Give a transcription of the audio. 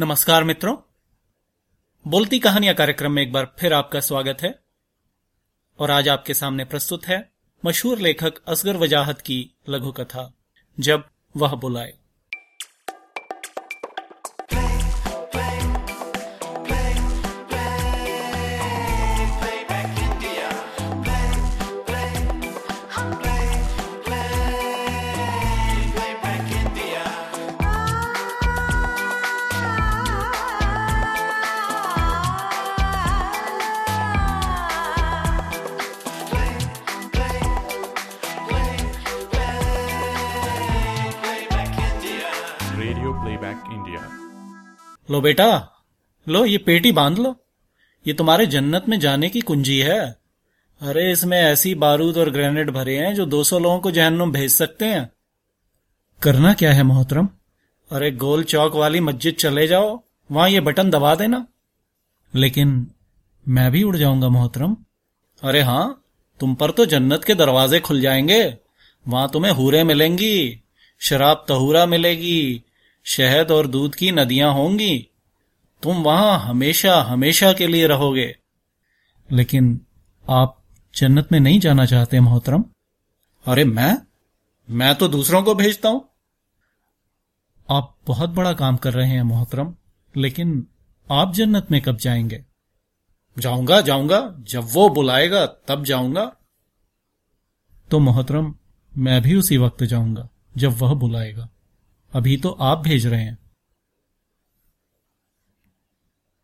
नमस्कार मित्रों। बोलती कहानियाँ कार्यक्रम में एक बार फिर आपका स्वागत है। और आज आपके सामने प्रस्तुत है मशहूर लेखक असगर वजाहत की लघु कथा जब वह बुलाए। रेडियो प्लेबैक इंडिया लो बेटा, लो, ये पेटी बाँध लो। ये तुम्हारे जन्नत में जाने की कुंजी है। अरे, इसमें ऐसी बारूद और ग्रेनेड भरे हैं जो 200 लोगों को जहन्नुम भेज सकते हैं। करना क्या है, मोहतरम? अरे, गोल चौक वाली मस्जिद चले जाओ, वहाँ ये बटन दबा देना। लेकिन मैं भी उड़ जाऊँगा, मोहतरम। अरे हाँ तुम पर तो जन्नत के दरवाजे खुल जाएँगे, वहाँ तुम्हें हूरे मिलेंगी। शराब तहूरा मिलेगी, शहद और दूध की नदियाँ होंगी, तुम वहाँ हमेशा हमेशा के लिए रहोगे। लेकिन आप जन्नत में नहीं जाना चाहते, मोहतरम। अरे मैं? मैं तो दूसरों को भेजता हूँ। आप बहुत बड़ा काम कर रहे हैं, मोहतरम, लेकिन आप जन्नत में कब जाएँगे? जाऊँगा जाऊँगा, जब वो बुलाएगा, तब जाऊँगा। तो मोहतरम, मैं भी उसी वक्त जाऊँगा। जब वह बुलाएगा। अभी तो आप भेज रहे हैं।